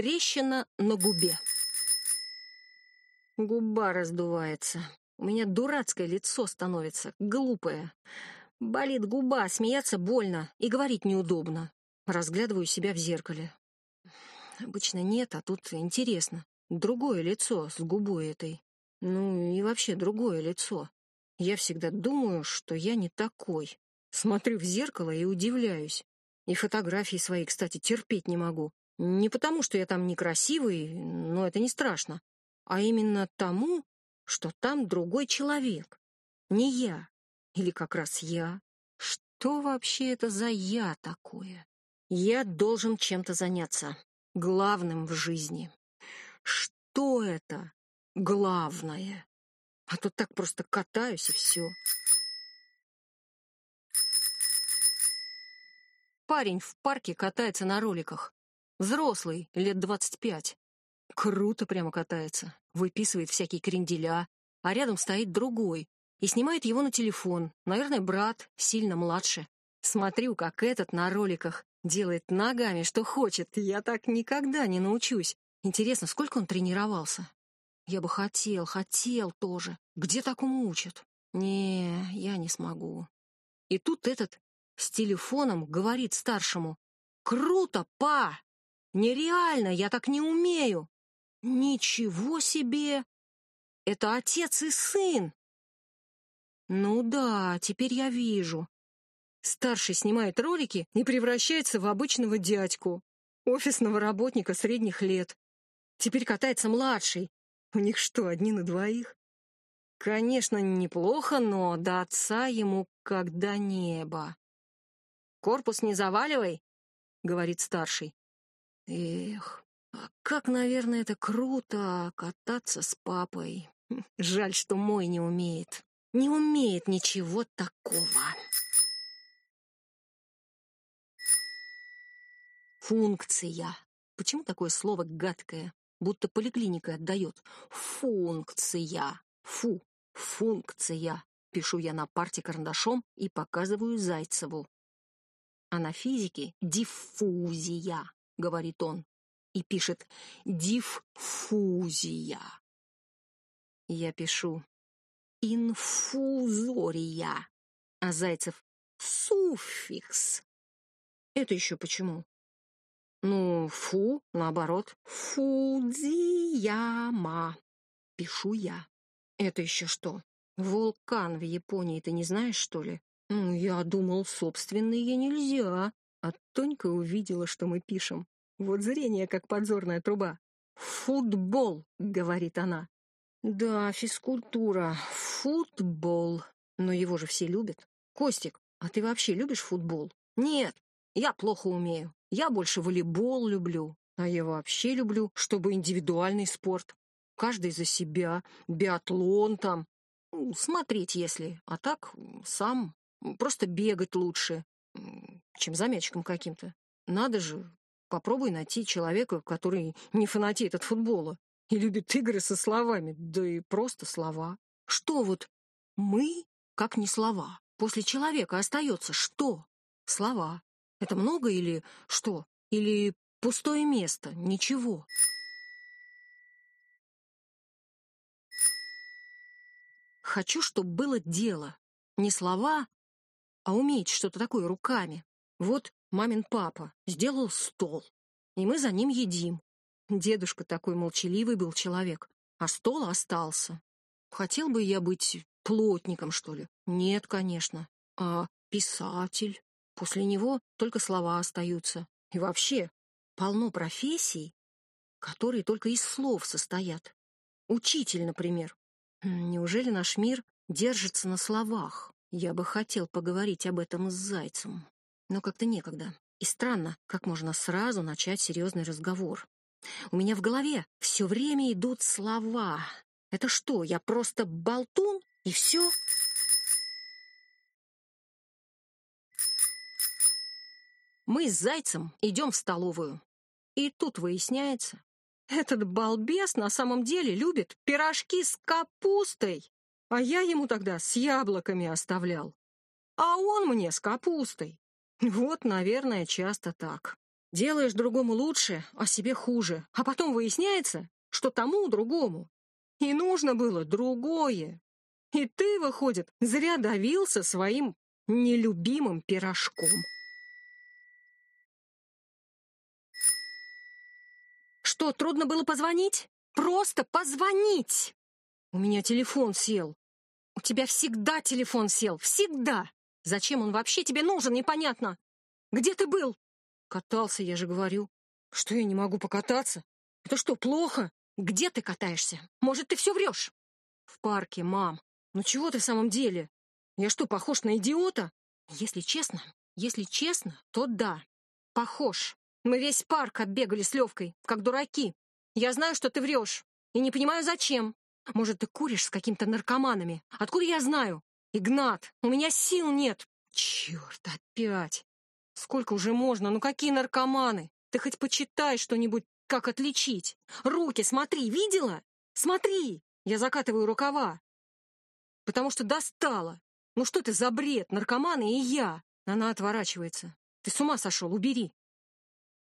Трещина на губе. Губа раздувается. У меня дурацкое лицо становится, глупое. Болит губа, смеяться больно и говорить неудобно. Разглядываю себя в зеркале. Обычно нет, а тут интересно. Другое лицо с губой этой. Ну и вообще другое лицо. Я всегда думаю, что я не такой. Смотрю в зеркало и удивляюсь. И фотографии свои, кстати, терпеть не могу. Не потому, что я там некрасивый, но это не страшно, а именно тому, что там другой человек. Не я. Или как раз я. Что вообще это за я такое? Я должен чем-то заняться. Главным в жизни. Что это главное? А то так просто катаюсь и все. Парень в парке катается на роликах. Взрослый, лет двадцать пять. Круто прямо катается. Выписывает всякие кренделя. А рядом стоит другой. И снимает его на телефон. Наверное, брат, сильно младше. Смотрю, как этот на роликах делает ногами, что хочет. Я так никогда не научусь. Интересно, сколько он тренировался? Я бы хотел, хотел тоже. Где такому учат? Не, я не смогу. И тут этот с телефоном говорит старшему. «Круто, па! Нереально, я так не умею!» «Ничего себе! Это отец и сын!» «Ну да, теперь я вижу. Старший снимает ролики и превращается в обычного дядьку, офисного работника средних лет. Теперь катается младший. У них что, одни на двоих? Конечно, неплохо, но до отца ему как до неба. «Корпус не заваливай», — говорит старший. Эх, а как, наверное, это круто кататься с папой. Жаль, что мой не умеет. Не умеет ничего такого. Функция. Почему такое слово гадкое? Будто поликлиника отдает. Функция. Фу, функция. Пишу я на парте карандашом и показываю Зайцеву. А на физике диффузия, говорит он. И пишет диффузия. Я пишу инфузория. А Зайцев суффикс. Это еще почему? Ну, фу, наоборот. Фудзияма. Пишу я. Это еще что? Вулкан в Японии ты не знаешь, что ли? Ну, я думал, собственные нельзя. А Тонька увидела, что мы пишем. Вот зрение, как подзорная труба. «Футбол», — говорит она. «Да, физкультура. Футбол. Но его же все любят. Костик, а ты вообще любишь футбол?» «Нет, я плохо умею. Я больше волейбол люблю. А я вообще люблю, чтобы индивидуальный спорт. Каждый за себя. Биатлон там. Смотреть, если. А так сам. Просто бегать лучше, чем за мячиком каким-то. Надо же, попробуй найти человека, который не фанатеет от футбола и любит игры со словами, да и просто слова. Что вот мы, как не слова? После человека остается что? Слова. Это много или что? Или пустое место? Ничего. Хочу, чтобы было дело. Не слова, а уметь что-то такое руками. Вот мамин папа сделал стол, и мы за ним едим. Дедушка такой молчаливый был человек, а стол остался. Хотел бы я быть плотником, что ли? Нет, конечно. А писатель? После него только слова остаются. И вообще, полно профессий, которые только из слов состоят. Учитель, например. Неужели наш мир держится на словах? Я бы хотел поговорить об этом с Зайцем, но как-то некогда. И странно, как можно сразу начать серьезный разговор. У меня в голове все время идут слова. Это что, я просто болтун и все? Мы с Зайцем идем в столовую. И тут выясняется, этот балбес на самом деле любит пирожки с капустой, а я ему тогда с яблоками оставлял. А он мне с капустой. Вот, наверное, часто так. Делаешь другому лучше, а себе хуже. А потом выясняется, что тому другому. И нужно было другое. И ты, выходит, зря давился своим нелюбимым пирожком. Что, трудно было позвонить? Просто позвонить! У меня телефон сел. У тебя всегда телефон сел, всегда. Зачем он вообще тебе нужен, непонятно. Где ты был? Катался, я же говорю. Что я не могу покататься? Это что, плохо? Где ты катаешься? Может, ты все врешь? В парке, мам. Ну чего ты в самом деле? Я что, похож на идиота? Если честно, если честно, то да. Похож. Мы весь парк оббегали с Левкой, как дураки. Я знаю, что ты врешь. И не понимаю, зачем. Может, ты куришь с какими-то наркоманами? Откуда я знаю? Игнат, у меня сил нет. Черт, опять. Сколько уже можно? Ну какие наркоманы? Ты хоть почитай что-нибудь, как отличить. Руки, смотри, видела? Смотри! Я закатываю рукава. Потому что достала. Ну что ты за бред, наркоманы и я? Она отворачивается. Ты с ума сошел, убери.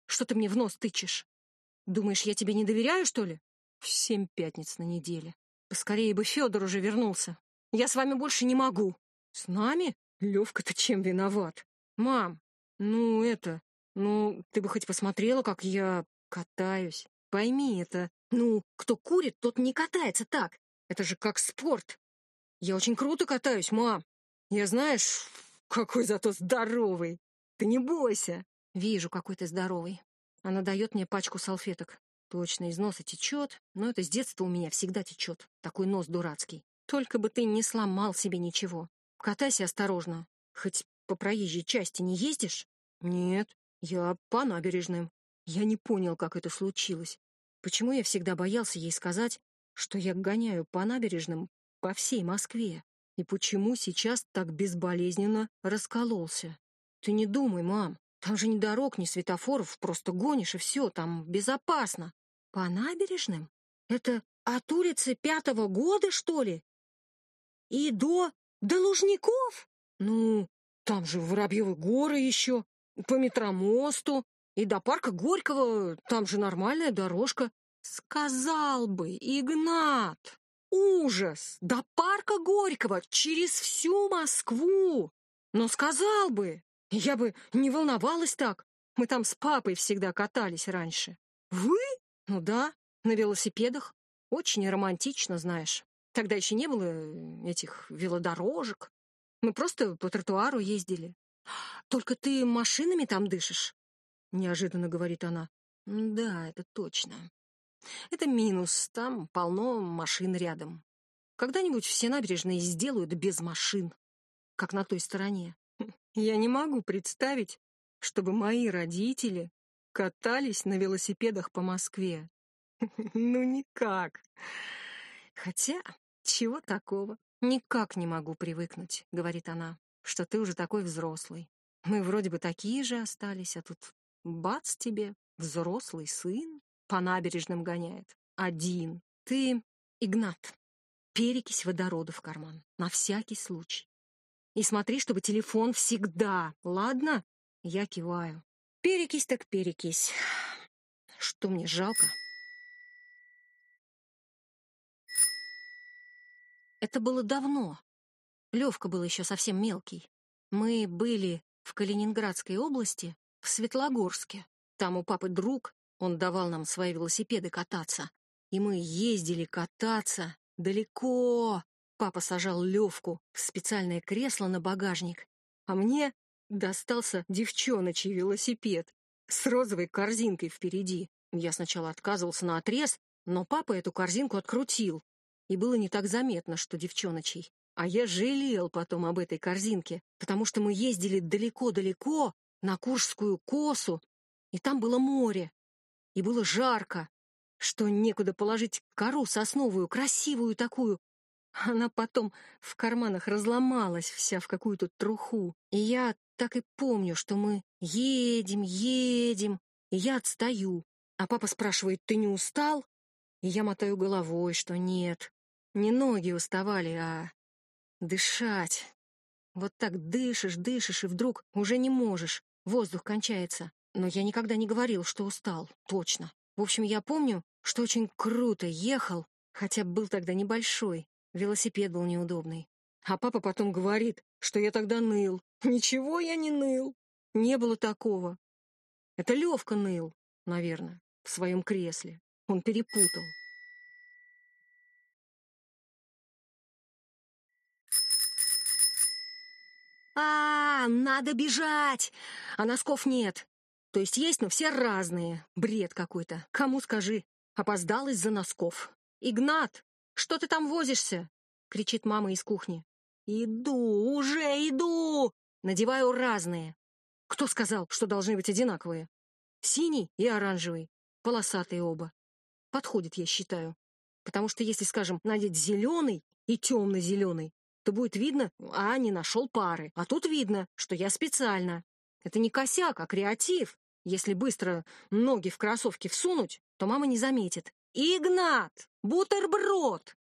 Что ты мне в нос тычешь? Думаешь, я тебе не доверяю, что ли? Семь пятниц на неделе. Поскорее бы Федор уже вернулся. Я с вами больше не могу. С нами? Левка-то чем виноват? Мам, ну это... Ну, ты бы хоть посмотрела, как я катаюсь. Пойми это. Ну, кто курит, тот не катается так. Это же как спорт. Я очень круто катаюсь, мам. Я знаешь, какой зато здоровый. Ты не бойся. Вижу, какой ты здоровый. Она дает мне пачку салфеток. Точно, из носа течет, но это с детства у меня всегда течет. Такой нос дурацкий. Только бы ты не сломал себе ничего. Катайся осторожно. Хоть по проезжей части не ездишь? Нет, я по набережным. Я не понял, как это случилось. Почему я всегда боялся ей сказать, что я гоняю по набережным по всей Москве? И почему сейчас так безболезненно раскололся? Ты не думай, мам. Там же ни дорог, ни светофоров, просто гонишь, и все, там безопасно. По набережным? Это от улицы пятого года, что ли? И до... до Лужников? Ну, там же Воробьевы горы еще, по метромосту, и до парка Горького, там же нормальная дорожка. Сказал бы, Игнат, ужас, до парка Горького, через всю Москву. Но сказал бы, я бы не волновалась так. Мы там с папой всегда катались раньше. Вы? Ну да, на велосипедах. Очень романтично, знаешь. Тогда еще не было э, этих велодорожек. Мы просто по тротуару ездили. Только ты машинами там дышишь? Неожиданно говорит она. Да, это точно. Это минус. Там полно машин рядом. Когда-нибудь все набережные сделают без машин, как на той стороне. Я не могу представить, чтобы мои родители катались на велосипедах по Москве. Ну, никак. Хотя, чего такого? Никак не могу привыкнуть, говорит она, что ты уже такой взрослый. Мы вроде бы такие же остались, а тут бац тебе, взрослый сын по набережным гоняет. Один. Ты, Игнат, перекись водорода в карман, на всякий случай. И смотри, чтобы телефон всегда, ладно? Я киваю. Перекись так перекись. Что мне жалко? Это было давно. Левка был еще совсем мелкий. Мы были в Калининградской области, в Светлогорске. Там у папы друг, он давал нам свои велосипеды кататься. И мы ездили кататься далеко, Папа сажал Левку в специальное кресло на багажник, а мне достался девчоночий велосипед с розовой корзинкой впереди. Я сначала отказывался на отрез, но папа эту корзинку открутил, и было не так заметно, что девчоночий. А я жалел потом об этой корзинке, потому что мы ездили далеко-далеко на Куршскую косу, и там было море, и было жарко, что некуда положить кору сосновую, красивую такую, она потом в карманах разломалась вся в какую-то труху. И я так и помню, что мы едем, едем, и я отстаю. А папа спрашивает, ты не устал? И я мотаю головой, что нет. Не ноги уставали, а дышать. Вот так дышишь, дышишь, и вдруг уже не можешь. Воздух кончается. Но я никогда не говорил, что устал, точно. В общем, я помню, что очень круто ехал, хотя был тогда небольшой, велосипед был неудобный. А папа потом говорит, что я тогда ныл. Ничего я не ныл. Не было такого. Это Левка ныл, наверное, в своем кресле. Он перепутал. А, надо бежать! А носков нет. То есть есть, но все разные. Бред какой-то. Кому скажи? Опоздал из-за носков. «Игнат, что ты там возишься?» — кричит мама из кухни. «Иду, уже иду!» Надеваю разные. Кто сказал, что должны быть одинаковые? Синий и оранжевый. Полосатые оба. Подходит, я считаю. Потому что если, скажем, надеть зеленый и темно-зеленый, то будет видно, а не нашел пары. А тут видно, что я специально. Это не косяк, а креатив. Если быстро ноги в кроссовки всунуть, то мама не заметит. «Игнат! Бутерброд!»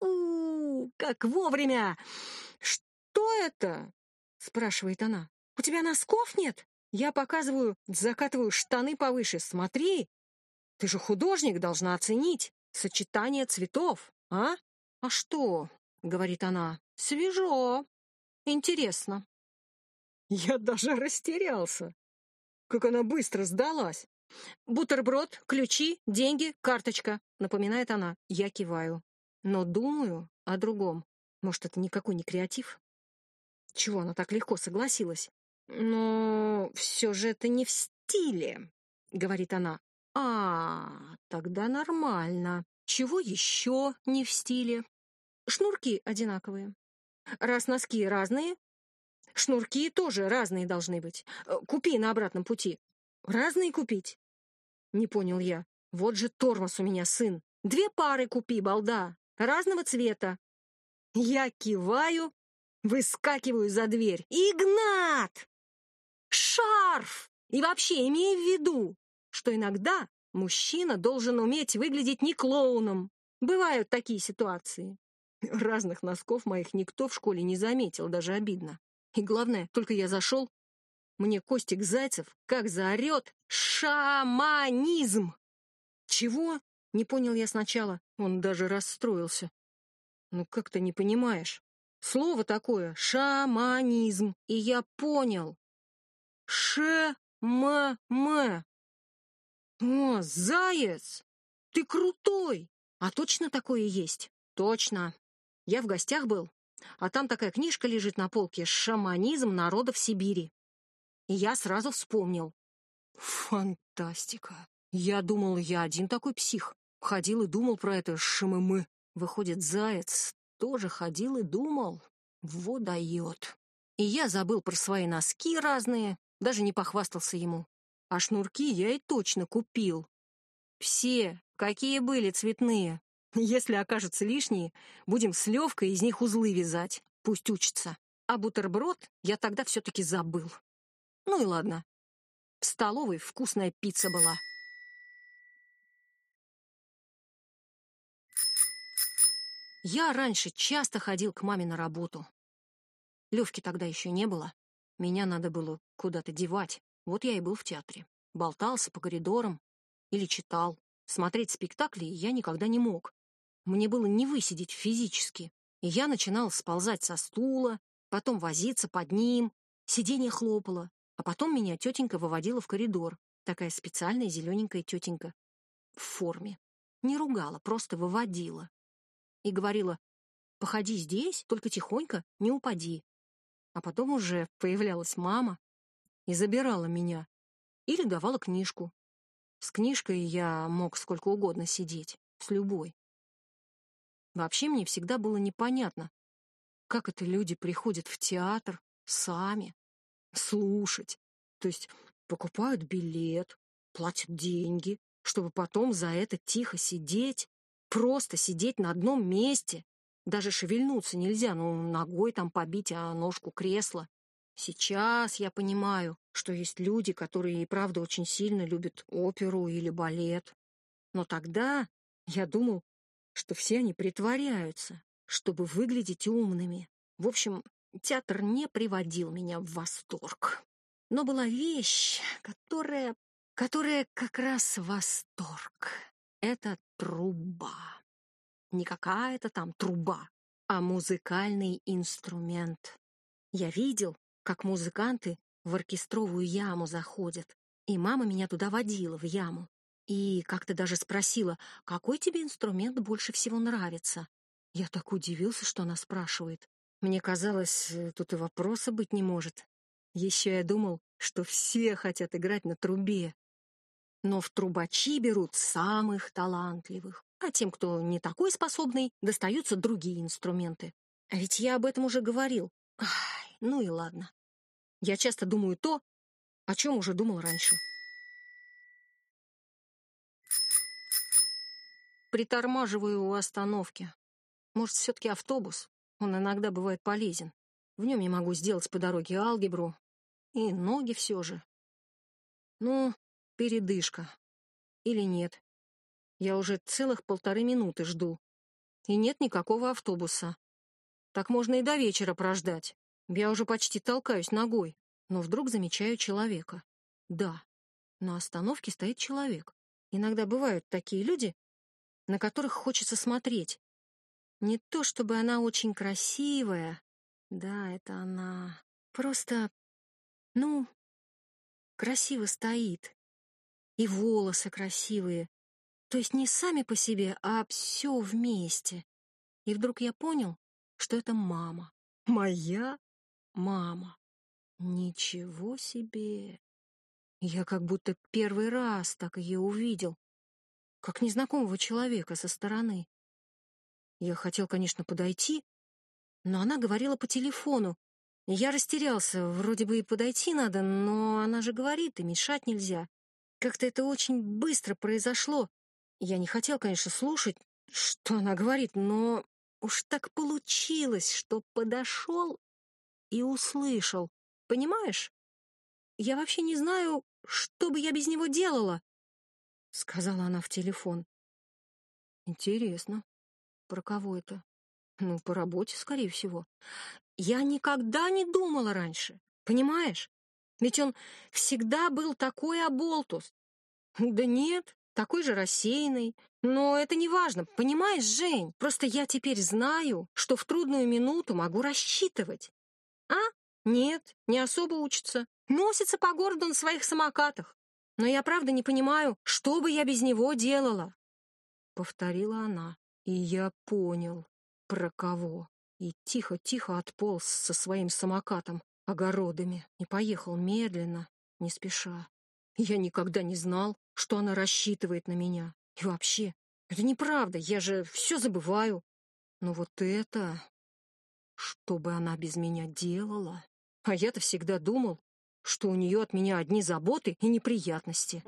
у, -у, -у как вовремя! Что это?» — спрашивает она. «У тебя носков нет?» Я показываю, закатываю штаны повыше. Смотри, ты же художник, должна оценить сочетание цветов, а? А что? — говорит она. Свежо. Интересно. Я даже растерялся. Как она быстро сдалась. «Бутерброд, ключи, деньги, карточка», — напоминает она. Я киваю. Но думаю о другом. Может, это никакой не креатив? Чего она так легко согласилась? Но все же это не в стиле, говорит она. А, тогда нормально. Чего еще не в стиле? Шнурки одинаковые. Раз носки разные, шнурки тоже разные должны быть. Э, купи на обратном пути. Разные купить? Не понял я. Вот же тормоз у меня, сын. Две пары купи, балда, разного цвета. Я киваю, выскакиваю за дверь. Игнат! шарф! И вообще, имей в виду, что иногда мужчина должен уметь выглядеть не клоуном. Бывают такие ситуации. Разных носков моих никто в школе не заметил, даже обидно. И главное, только я зашел, мне Костик Зайцев как заорет «Шаманизм!» «Чего?» — не понял я сначала. Он даже расстроился. «Ну как ты не понимаешь? Слово такое — шаманизм. И я понял. Ш-м-м. О, заяц! Ты крутой! А точно такое есть? Точно. Я в гостях был, а там такая книжка лежит на полке «Шаманизм народов Сибири». Я сразу вспомнил. Фантастика. Я думал, я один такой псих. Ходил и думал про это ШММ. Выходит, заяц тоже ходил и думал. Вот дает. И я забыл про свои носки разные, даже не похвастался ему. А шнурки я и точно купил. Все, какие были цветные. Если окажутся лишние, будем с Левкой из них узлы вязать. Пусть учится. А бутерброд я тогда все-таки забыл. Ну и ладно. В столовой вкусная пицца была. Я раньше часто ходил к маме на работу. Левки тогда еще не было. Меня надо было куда-то девать. Вот я и был в театре. Болтался по коридорам или читал. Смотреть спектакли я никогда не мог. Мне было не высидеть физически. И я начинал сползать со стула, потом возиться под ним, сиденье хлопало, а потом меня тетенька выводила в коридор. Такая специальная зелененькая тетенька. В форме. Не ругала, просто выводила. И говорила, походи здесь, только тихонько, не упади. А потом уже появлялась мама и забирала меня. Или давала книжку. С книжкой я мог сколько угодно сидеть, с любой. Вообще мне всегда было непонятно, как это люди приходят в театр сами, слушать. То есть покупают билет, платят деньги, чтобы потом за это тихо сидеть, просто сидеть на одном месте, даже шевельнуться нельзя, ну, ногой там побить, а ножку кресла. Сейчас я понимаю, что есть люди, которые и правда очень сильно любят оперу или балет. Но тогда я думал, что все они притворяются, чтобы выглядеть умными. В общем, театр не приводил меня в восторг. Но была вещь, которая... которая как раз восторг. Это труба. Не какая-то там труба, а музыкальный инструмент. Я видел, как музыканты в оркестровую яму заходят, и мама меня туда водила, в яму. И как-то даже спросила, какой тебе инструмент больше всего нравится. Я так удивился, что она спрашивает. Мне казалось, э, тут и вопроса быть не может. Еще я думал, что все хотят играть на трубе. Но в трубачи берут самых талантливых, а тем, кто не такой способный, достаются другие инструменты. А ведь я об этом уже говорил. Ай, ну и ладно. Я часто думаю то, о чем уже думал раньше. Притормаживаю у остановки. Может, все-таки автобус? Он иногда бывает полезен. В нем я могу сделать по дороге алгебру. И ноги все же. Ну, передышка. Или нет. Я уже целых полторы минуты жду. И нет никакого автобуса. Так можно и до вечера прождать. Я уже почти толкаюсь ногой, но вдруг замечаю человека. Да, на остановке стоит человек. Иногда бывают такие люди, на которых хочется смотреть. Не то чтобы она очень красивая. Да, это она. Просто, ну, красиво стоит. И волосы красивые. То есть не сами по себе, а все вместе. И вдруг я понял, что это мама. Моя мама. Ничего себе! Я как будто первый раз так ее увидел, как незнакомого человека со стороны. Я хотел, конечно, подойти, но она говорила по телефону. Я растерялся, вроде бы и подойти надо, но она же говорит, и мешать нельзя. Как-то это очень быстро произошло. Я не хотел, конечно, слушать, что она говорит, но Уж так получилось, что подошел и услышал. Понимаешь? Я вообще не знаю, что бы я без него делала, — сказала она в телефон. Интересно, про кого это? Ну, по работе, скорее всего. Я никогда не думала раньше, понимаешь? Ведь он всегда был такой оболтус. Да нет, такой же рассеянный. Но это не важно, понимаешь, Жень? Просто я теперь знаю, что в трудную минуту могу рассчитывать. А? Нет, не особо учится. Носится по городу на своих самокатах. Но я правда не понимаю, что бы я без него делала. Повторила она, и я понял, про кого. И тихо-тихо отполз со своим самокатом огородами и поехал медленно, не спеша. Я никогда не знал, что она рассчитывает на меня. И вообще, это неправда, я же все забываю. Но вот это... Что бы она без меня делала? А я-то всегда думал, что у нее от меня одни заботы и неприятности.